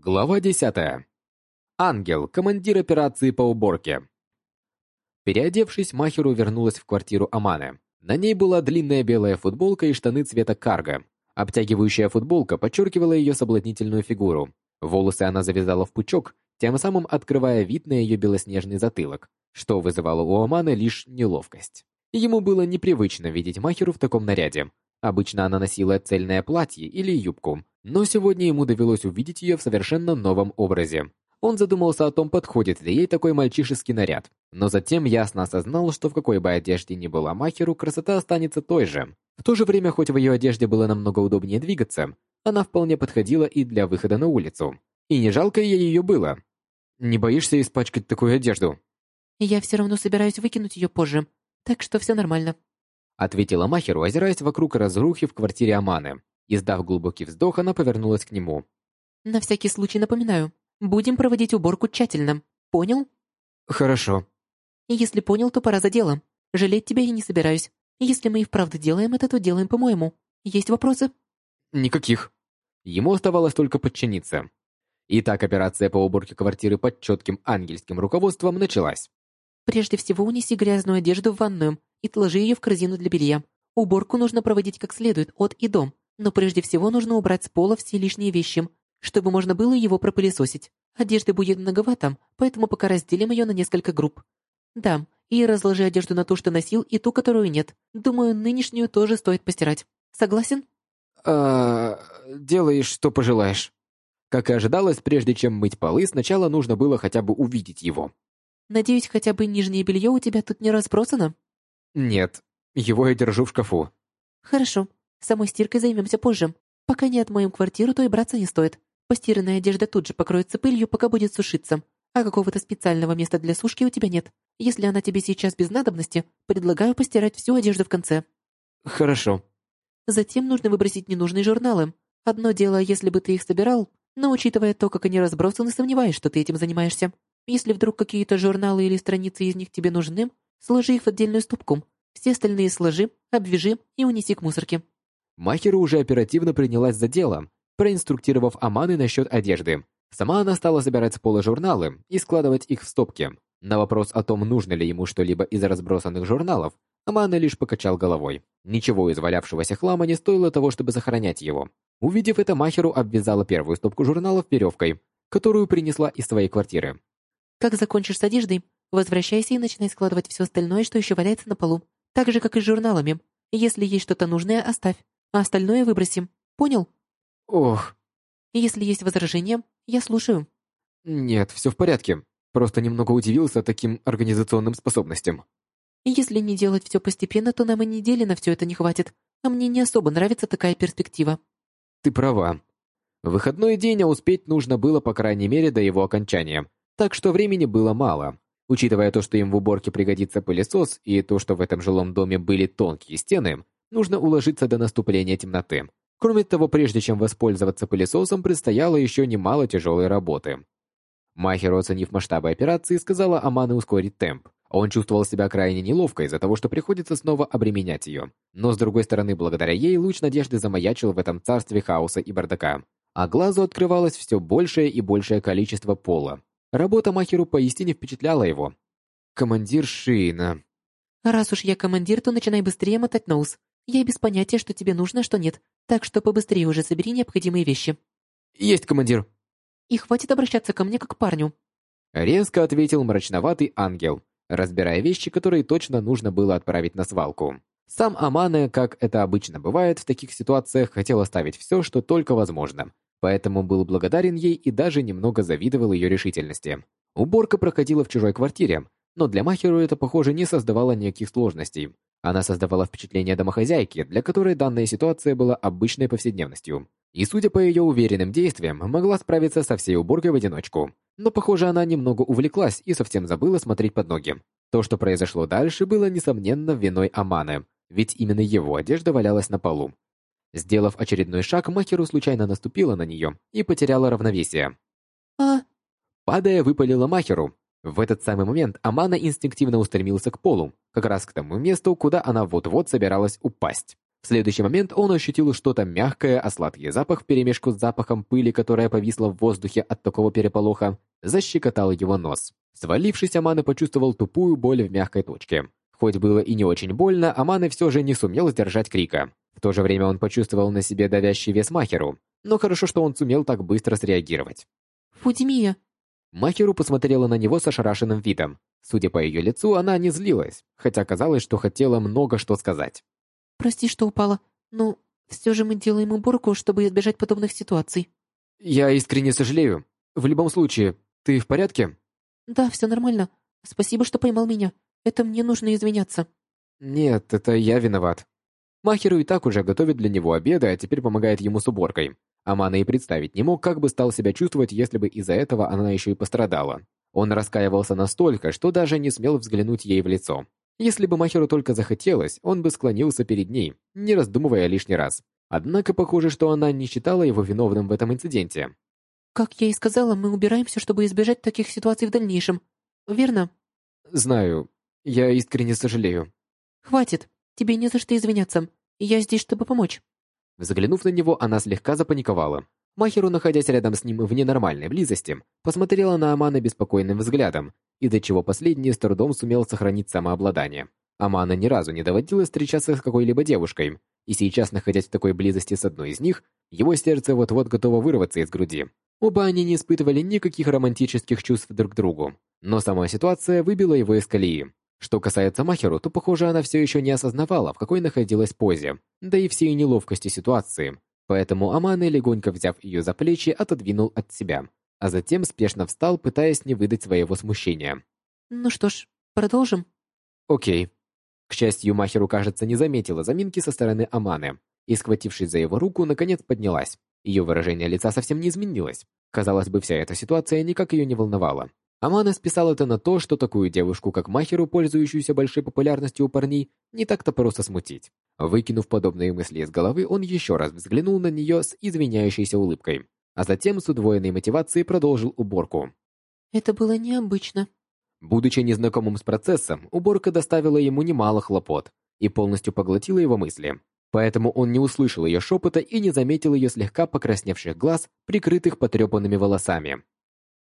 Глава 10. Ангел, командир операции по уборке. Переодевшись, Махеру вернулась в квартиру Аманы. На ней была длинная белая футболка и штаны цвета карго. Обтягивающая футболка подчеркивала ее соблазнительную фигуру. Волосы она завязала в пучок, тем самым открывая вид на ее белоснежный затылок, что вызывало у Аманы лишь неловкость. Ему было непривычно видеть Махеру в таком наряде. Обычно она носила цельное платье или юбку, но сегодня ему довелось увидеть ее в совершенно новом образе. Он задумался о том, подходит ли ей такой мальчишеский наряд, но затем ясно осознал, что в какой бы одежде ни была Махеру, красота останется той же. В то же время, хоть в ее одежде было намного удобнее двигаться, она вполне подходила и для выхода на улицу. И не жалко ей ее было. «Не боишься испачкать такую одежду?» «Я все равно собираюсь выкинуть ее позже, так что все нормально», ответила Махеру, озираясь вокруг разрухи в квартире Аманы. Издав глубокий вздох, она повернулась к нему. «На всякий случай напоминаю, будем проводить уборку тщательно. Понял?» «Хорошо». «Если понял, то пора за делом. Жалеть тебя я не собираюсь. Если мы и вправду делаем это, то делаем по-моему. Есть вопросы?» «Никаких». Ему оставалось только подчиниться. Итак, операция по уборке квартиры под четким ангельским руководством началась. «Прежде всего унеси грязную одежду в ванную и отложи ее в корзину для белья. Уборку нужно проводить как следует, от и до. Но прежде всего нужно убрать с пола все лишние вещи, чтобы можно было его пропылесосить. Одежды будет многовато, поэтому пока разделим ее на несколько групп. Да, и разложи одежду на ту, что носил, и ту, которую нет. Думаю, нынешнюю тоже стоит постирать. Согласен? А, делай, что пожелаешь. Как и ожидалось, прежде чем мыть полы, сначала нужно было хотя бы увидеть его. Надеюсь, хотя бы нижнее белье у тебя тут не разбросано? Нет, его я держу в шкафу. Хорошо. Самой стиркой займемся позже. Пока не отмоем квартиру, то и браться не стоит. Постиранная одежда тут же покроется пылью, пока будет сушиться. А какого-то специального места для сушки у тебя нет. Если она тебе сейчас без надобности, предлагаю постирать всю одежду в конце. Хорошо. Затем нужно выбросить ненужные журналы. Одно дело, если бы ты их собирал, но учитывая то, как они разбросаны, сомневаюсь, что ты этим занимаешься. Если вдруг какие-то журналы или страницы из них тебе нужны, сложи их в отдельную стопку. Все остальные сложи, обвяжи и унеси к мусорке. Махера уже оперативно принялась за дело, проинструктировав Аманы насчет одежды. Сама она стала собирать с пола журналы и складывать их в стопки. На вопрос о том, нужно ли ему что-либо из разбросанных журналов, Амана лишь покачал головой. Ничего из валявшегося хлама не стоило того, чтобы сохранять его. Увидев это, Махеру обвязала первую стопку журналов веревкой, которую принесла из своей квартиры. «Как закончишь с одеждой, возвращайся и начинай складывать все остальное, что еще валяется на полу. Так же, как и с журналами. Если есть что-то нужное, оставь а остальное выбросим. Понял? Ох. Если есть возражения, я слушаю. Нет, все в порядке. Просто немного удивился таким организационным способностям. Если не делать все постепенно, то нам и недели на все это не хватит. А мне не особо нравится такая перспектива. Ты права. В выходной день, а успеть нужно было, по крайней мере, до его окончания. Так что времени было мало. Учитывая то, что им в уборке пригодится пылесос, и то, что в этом жилом доме были тонкие стены, нужно уложиться до наступления темноты. Кроме того, прежде чем воспользоваться пылесосом, предстояло еще немало тяжелой работы. Махеру, оценив масштабы операции, сказала Амане ускорить темп. Он чувствовал себя крайне неловко из-за того, что приходится снова обременять ее. Но, с другой стороны, благодаря ей луч надежды замаячил в этом царстве хаоса и бардака. А глазу открывалось все большее и большее количество пола. Работа Махеру поистине впечатляла его. «Командир Шиина». «Раз уж я командир, то начинай быстрее мотать нос. Я без понятия, что тебе нужно, а что нет, так что побыстрее уже собери необходимые вещи». «Есть, командир». «И хватит обращаться ко мне как к парню». Резко ответил мрачноватый ангел, разбирая вещи, которые точно нужно было отправить на свалку. Сам Амане, как это обычно бывает в таких ситуациях, хотел оставить все, что только возможно. Поэтому был благодарен ей и даже немного завидовал ее решительности. Уборка проходила в чужой квартире, но для Махеру это, похоже, не создавало никаких сложностей. Она создавала впечатление домохозяйки, для которой данная ситуация была обычной повседневностью. И, судя по ее уверенным действиям, могла справиться со всей уборкой в одиночку. Но, похоже, она немного увлеклась и совсем забыла смотреть под ноги. То, что произошло дальше, было, несомненно, виной Аманы, ведь именно его одежда валялась на полу. Сделав очередной шаг, Махеру случайно наступила на нее и потеряла равновесие. «А?» Падая, выпалила Махеру, в этот самый момент Амана инстинктивно устремился к полу, как раз к тому месту, куда она вот-вот собиралась упасть. В следующий момент он ощутил что-то мягкое, а сладкий запах вперемешку с запахом пыли, которая повисла в воздухе от такого переполоха, защекотал его нос. Свалившись, Аманы почувствовал тупую боль в мягкой точке. Хоть было и не очень больно, Аманы все же не сумел сдержать крика. В то же время он почувствовал на себе давящий вес Махеру, но хорошо, что он сумел так быстро среагировать. «Фудимия!» Махеру посмотрела на него с ошарашенным видом. Судя по ее лицу, она не злилась, хотя казалось, что хотела много что сказать. «Прости, что упала, но все же мы делаем уборку, чтобы избежать подобных ситуаций». «Я искренне сожалею. В любом случае, ты в порядке?» «Да, все нормально. Спасибо, что поймал меня. Это мне нужно извиняться». «Нет, это я виноват». Махеру и так уже готовит для него обеды, а теперь помогает ему с уборкой. Амана и представить не мог, как бы стал себя чувствовать, если бы из-за этого она еще и пострадала. Он раскаивался настолько, что даже не смел взглянуть ей в лицо. Если бы Махеру только захотелось, он бы склонился перед ней, не раздумывая лишний раз. Однако похоже, что она не считала его виновным в этом инциденте. «Как я и сказала, мы убираемся, чтобы избежать таких ситуаций в дальнейшем. Верно?» «Знаю. Я искренне сожалею». «Хватит. Тебе не за что извиняться. Я здесь, чтобы помочь». Взглянув на него, она слегка запаниковала. Махеру, находясь рядом с ним в ненормальной близости, посмотрела на Амана беспокойным взглядом, из-за чего последний с трудом сумел сохранить самообладание. Амана ни разу не доводилось встречаться с какой-либо девушкой, и сейчас, находясь в такой близости с одной из них, его сердце вот-вот готово вырваться из груди. Оба они не испытывали никаких романтических чувств друг к другу, но сама ситуация выбила его из колеи. Что касается Махеру, то, похоже, она все еще не осознавала, в какой находилась позе, да и всей неловкости ситуации, Поэтому Аманы, легонько взяв ее за плечи, отодвинул от себя, а затем спешно встал, пытаясь не выдать своего смущения. «Ну что ж, продолжим?» «Окей». К счастью, Махеру, кажется, не заметила заминки со стороны Аманы и, схватившись за его руку, наконец поднялась. Ее выражение лица совсем не изменилось. Казалось бы, вся эта ситуация никак ее не волновала. Амана списал это на то, что такую девушку, как Махеру, пользующуюся большой популярностью у парней, не так-то просто смутить. Выкинув подобные мысли из головы, он еще раз взглянул на нее с извиняющейся улыбкой, а затем с удвоенной мотивацией продолжил уборку. «Это было необычно». Будучи незнакомым с процессом, уборка доставила ему немало хлопот и полностью поглотила его мысли. Поэтому он не услышал ее шепота и не заметил ее слегка покрасневших глаз, прикрытых потрепанными волосами.